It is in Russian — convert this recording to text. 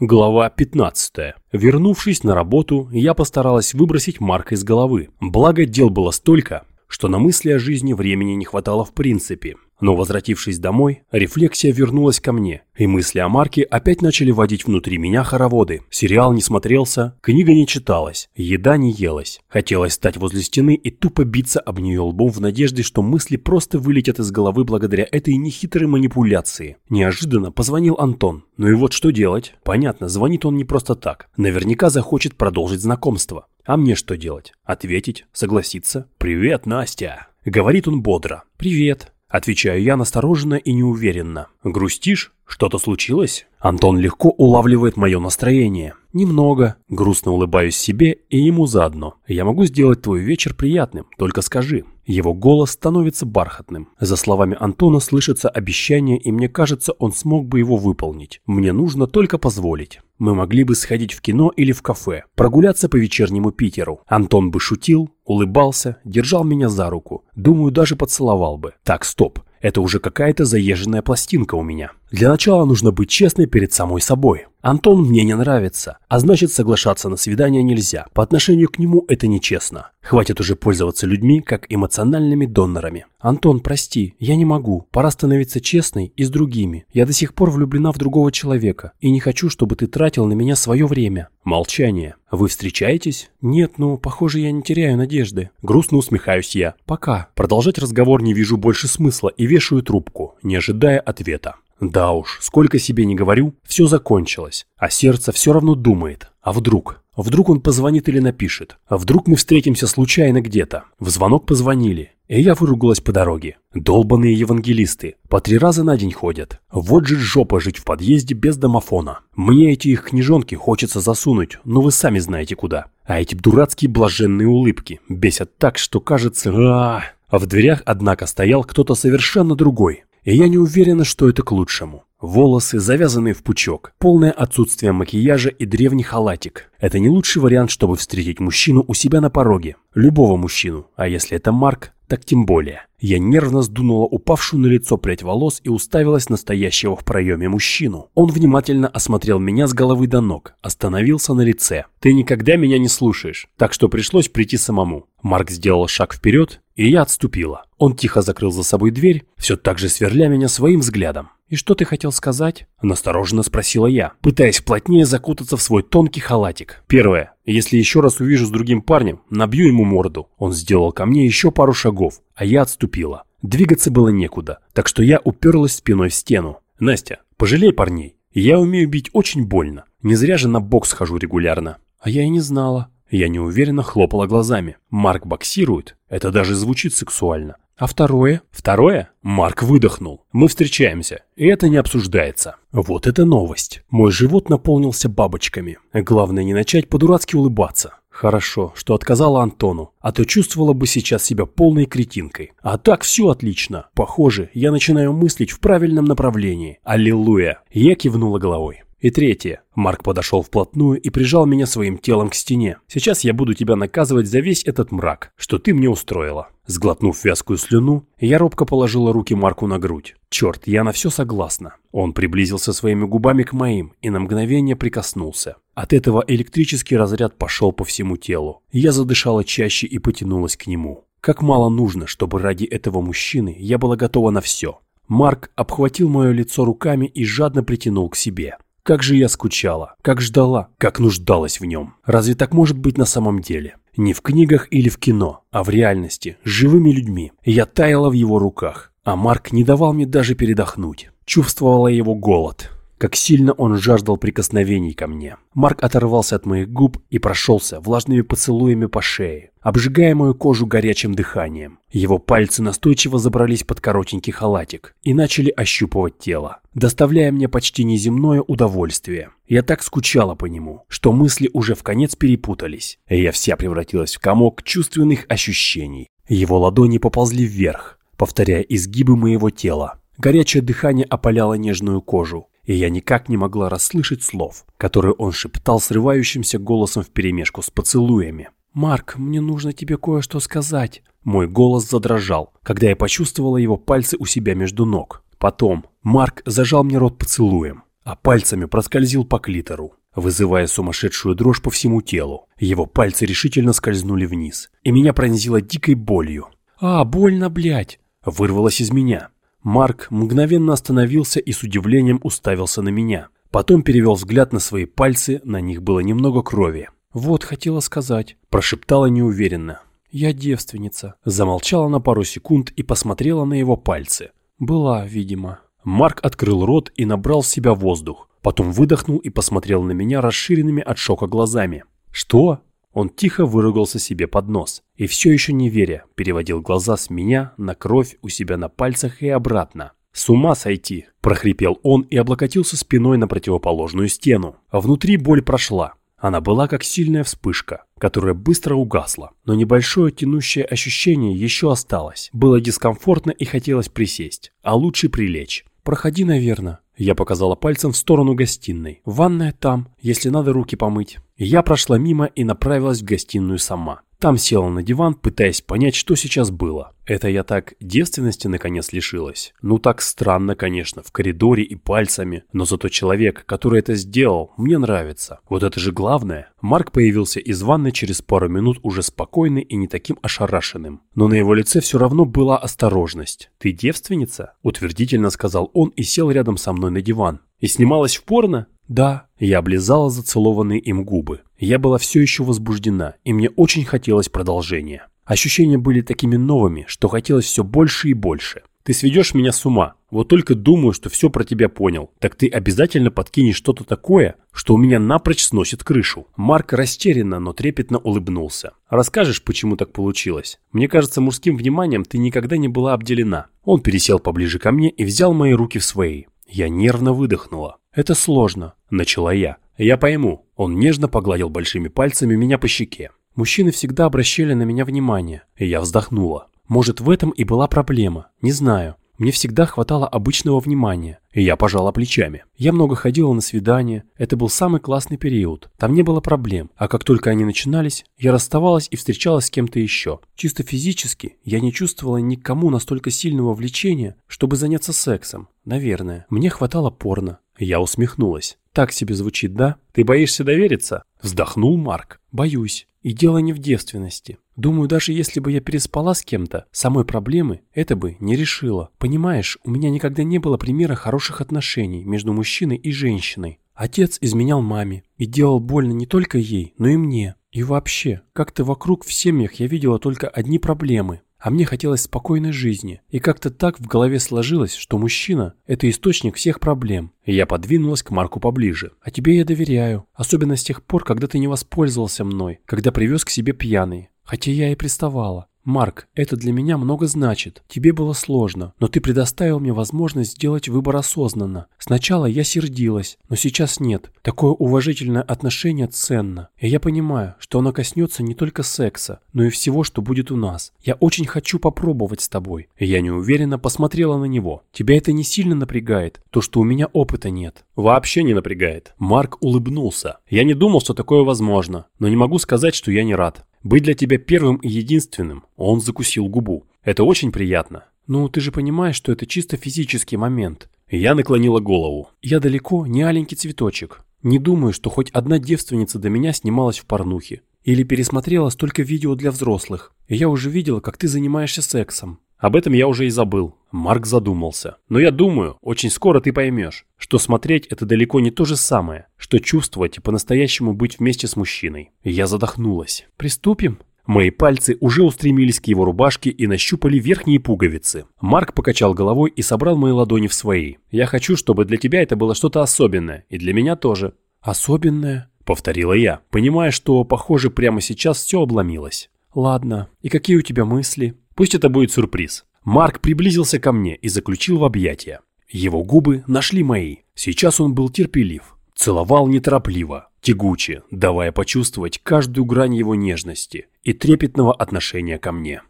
Глава 15. Вернувшись на работу, я постаралась выбросить Марка из головы. Благо дел было столько, что на мысли о жизни времени не хватало в принципе. Но возвратившись домой, рефлексия вернулась ко мне, и мысли о Марке опять начали водить внутри меня хороводы. Сериал не смотрелся, книга не читалась, еда не елась. Хотелось стать возле стены и тупо биться об нее лбом в надежде, что мысли просто вылетят из головы благодаря этой нехитрой манипуляции. Неожиданно позвонил Антон. Ну и вот что делать? Понятно, звонит он не просто так. Наверняка захочет продолжить знакомство. А мне что делать? Ответить? Согласиться? «Привет, Настя!» Говорит он бодро. «Привет!» Отвечаю я настороженно и неуверенно. «Грустишь? Что-то случилось?» Антон легко улавливает мое настроение. «Немного». Грустно улыбаюсь себе и ему заодно. «Я могу сделать твой вечер приятным, только скажи». Его голос становится бархатным. За словами Антона слышится обещание, и мне кажется, он смог бы его выполнить. Мне нужно только позволить. Мы могли бы сходить в кино или в кафе, прогуляться по вечернему Питеру. Антон бы шутил, улыбался, держал меня за руку. Думаю, даже поцеловал бы. Так, стоп. Это уже какая-то заезженная пластинка у меня. Для начала нужно быть честной перед самой собой. Антон мне не нравится, а значит соглашаться на свидание нельзя. По отношению к нему это нечестно. Хватит уже пользоваться людьми как эмоциональными донорами. Антон, прости, я не могу. Пора становиться честной и с другими. Я до сих пор влюблена в другого человека и не хочу, чтобы ты тратил на меня свое время. Молчание. Вы встречаетесь? Нет, ну, похоже, я не теряю надежды. Грустно усмехаюсь я. Пока. Продолжать разговор не вижу больше смысла и вешаю трубку, не ожидая ответа. Да уж, сколько себе не говорю, все закончилось, а сердце все равно думает. А вдруг? Вдруг он позвонит или напишет? А вдруг мы встретимся случайно где-то? В звонок позвонили, и я выругалась по дороге. Долбаные евангелисты, по три раза на день ходят. Вот же жопа жить в подъезде без домофона. Мне эти их книжонки хочется засунуть, но вы сами знаете куда. А эти дурацкие блаженные улыбки бесят так, что кажется... -а. В дверях, однако, стоял кто-то совершенно другой и я не уверена, что это к лучшему. Волосы, завязанные в пучок, полное отсутствие макияжа и древний халатик. Это не лучший вариант, чтобы встретить мужчину у себя на пороге. Любого мужчину, а если это Марк, так тем более. Я нервно сдунула упавшую на лицо прядь волос и уставилась на стоящего в проеме мужчину. Он внимательно осмотрел меня с головы до ног, остановился на лице. «Ты никогда меня не слушаешь, так что пришлось прийти самому». Марк сделал шаг вперед, и я отступила. Он тихо закрыл за собой дверь, все так же сверля меня своим взглядом. «И что ты хотел сказать?» – настороженно спросила я, пытаясь плотнее закутаться в свой тонкий халатик. «Первое. Если еще раз увижу с другим парнем, набью ему морду». Он сделал ко мне еще пару шагов, а я отступила. Двигаться было некуда, так что я уперлась спиной в стену. «Настя, пожалей парней. Я умею бить очень больно. Не зря же на бокс хожу регулярно». «А я и не знала». Я неуверенно хлопала глазами. Марк боксирует? Это даже звучит сексуально. А второе? Второе? Марк выдохнул. Мы встречаемся, и это не обсуждается. Вот это новость. Мой живот наполнился бабочками. Главное не начать по-дурацки улыбаться. Хорошо, что отказала Антону, а то чувствовала бы сейчас себя полной кретинкой. А так все отлично. Похоже, я начинаю мыслить в правильном направлении. Аллилуйя. Я кивнула головой. И третье. Марк подошел вплотную и прижал меня своим телом к стене. Сейчас я буду тебя наказывать за весь этот мрак, что ты мне устроила. Сглотнув вязкую слюну, я робко положила руки Марку на грудь. Черт, я на все согласна. Он приблизился своими губами к моим и на мгновение прикоснулся. От этого электрический разряд пошел по всему телу. Я задышала чаще и потянулась к нему. Как мало нужно, чтобы ради этого мужчины я была готова на все. Марк обхватил мое лицо руками и жадно притянул к себе. Как же я скучала, как ждала, как нуждалась в нем. Разве так может быть на самом деле? Не в книгах или в кино, а в реальности, с живыми людьми. Я таяла в его руках, а Марк не давал мне даже передохнуть. Чувствовала его голод, как сильно он жаждал прикосновений ко мне. Марк оторвался от моих губ и прошелся влажными поцелуями по шее, обжигая мою кожу горячим дыханием. Его пальцы настойчиво забрались под коротенький халатик и начали ощупывать тело, доставляя мне почти неземное удовольствие. Я так скучала по нему, что мысли уже в конец перепутались, и я вся превратилась в комок чувственных ощущений. Его ладони поползли вверх, повторяя изгибы моего тела. Горячее дыхание опаляло нежную кожу, и я никак не могла расслышать слов, которые он шептал срывающимся голосом вперемешку с поцелуями. «Марк, мне нужно тебе кое-что сказать». Мой голос задрожал, когда я почувствовала его пальцы у себя между ног. Потом Марк зажал мне рот поцелуем, а пальцами проскользил по клитору, вызывая сумасшедшую дрожь по всему телу. Его пальцы решительно скользнули вниз, и меня пронзило дикой болью. «А, больно, блядь!» вырвалось из меня. Марк мгновенно остановился и с удивлением уставился на меня. Потом перевел взгляд на свои пальцы, на них было немного крови. «Вот, хотела сказать», – прошептала неуверенно. «Я девственница». Замолчала на пару секунд и посмотрела на его пальцы. «Была, видимо». Марк открыл рот и набрал в себя воздух. Потом выдохнул и посмотрел на меня расширенными от шока глазами. «Что?» Он тихо выругался себе под нос и все еще не веря, переводил глаза с меня на кровь у себя на пальцах и обратно. «С ума сойти!» – прохрипел он и облокотился спиной на противоположную стену. А внутри боль прошла. Она была как сильная вспышка, которая быстро угасла, но небольшое тянущее ощущение еще осталось. Было дискомфортно и хотелось присесть, а лучше прилечь. «Проходи, наверное». Я показала пальцем в сторону гостиной. «Ванная там, если надо руки помыть». Я прошла мимо и направилась в гостиную сама. Там села на диван, пытаясь понять, что сейчас было. Это я так девственности наконец лишилась? Ну так странно, конечно, в коридоре и пальцами. Но зато человек, который это сделал, мне нравится. Вот это же главное. Марк появился из ванны через пару минут уже спокойный и не таким ошарашенным. Но на его лице все равно была осторожность. «Ты девственница?» – утвердительно сказал он и сел рядом со мной на диван. «И снималась в порно?» «Да». Я облизала зацелованные им губы. Я была все еще возбуждена, и мне очень хотелось продолжения. Ощущения были такими новыми, что хотелось все больше и больше. Ты сведешь меня с ума. Вот только думаю, что все про тебя понял. Так ты обязательно подкинешь что-то такое, что у меня напрочь сносит крышу. Марк растерянно, но трепетно улыбнулся. Расскажешь, почему так получилось? Мне кажется, мужским вниманием ты никогда не была обделена. Он пересел поближе ко мне и взял мои руки в свои. Я нервно выдохнула. «Это сложно», – начала я. «Я пойму». Он нежно погладил большими пальцами меня по щеке. Мужчины всегда обращали на меня внимание, и я вздохнула. Может, в этом и была проблема, не знаю. Мне всегда хватало обычного внимания, и я пожала плечами. Я много ходила на свидания, это был самый классный период. Там не было проблем, а как только они начинались, я расставалась и встречалась с кем-то еще. Чисто физически я не чувствовала никому настолько сильного влечения, чтобы заняться сексом. Наверное. Мне хватало порно. Я усмехнулась. Так себе звучит, да? Ты боишься довериться? Вздохнул Марк. Боюсь. И дело не в девственности. Думаю, даже если бы я переспала с кем-то, самой проблемы это бы не решило. Понимаешь, у меня никогда не было примера хороших отношений между мужчиной и женщиной. Отец изменял маме и делал больно не только ей, но и мне. И вообще, как-то вокруг в семьях я видела только одни проблемы. А мне хотелось спокойной жизни. И как-то так в голове сложилось, что мужчина – это источник всех проблем. И я подвинулась к Марку поближе. А тебе я доверяю. Особенно с тех пор, когда ты не воспользовался мной, когда привез к себе пьяный. Хотя я и приставала. «Марк, это для меня много значит. Тебе было сложно, но ты предоставил мне возможность сделать выбор осознанно. Сначала я сердилась, но сейчас нет. Такое уважительное отношение ценно. И я понимаю, что оно коснется не только секса, но и всего, что будет у нас. Я очень хочу попробовать с тобой». И я неуверенно посмотрела на него. «Тебя это не сильно напрягает, то, что у меня опыта нет?» «Вообще не напрягает». Марк улыбнулся. «Я не думал, что такое возможно, но не могу сказать, что я не рад. Быть для тебя первым и единственным. Он закусил губу. Это очень приятно. Ну, ты же понимаешь, что это чисто физический момент. Я наклонила голову. Я далеко не аленький цветочек. Не думаю, что хоть одна девственница до меня снималась в порнухе. Или пересмотрела столько видео для взрослых. Я уже видела, как ты занимаешься сексом. Об этом я уже и забыл. Марк задумался. Но я думаю, очень скоро ты поймешь, что смотреть это далеко не то же самое, что чувствовать и по-настоящему быть вместе с мужчиной. я задохнулась. Приступим? Мои пальцы уже устремились к его рубашке и нащупали верхние пуговицы. Марк покачал головой и собрал мои ладони в свои. «Я хочу, чтобы для тебя это было что-то особенное, и для меня тоже». «Особенное?» — повторила я, понимая, что, похоже, прямо сейчас все обломилось. «Ладно, и какие у тебя мысли?» Пусть это будет сюрприз. Марк приблизился ко мне и заключил в объятия. Его губы нашли мои. Сейчас он был терпелив. Целовал неторопливо, тягуче, давая почувствовать каждую грань его нежности и трепетного отношения ко мне.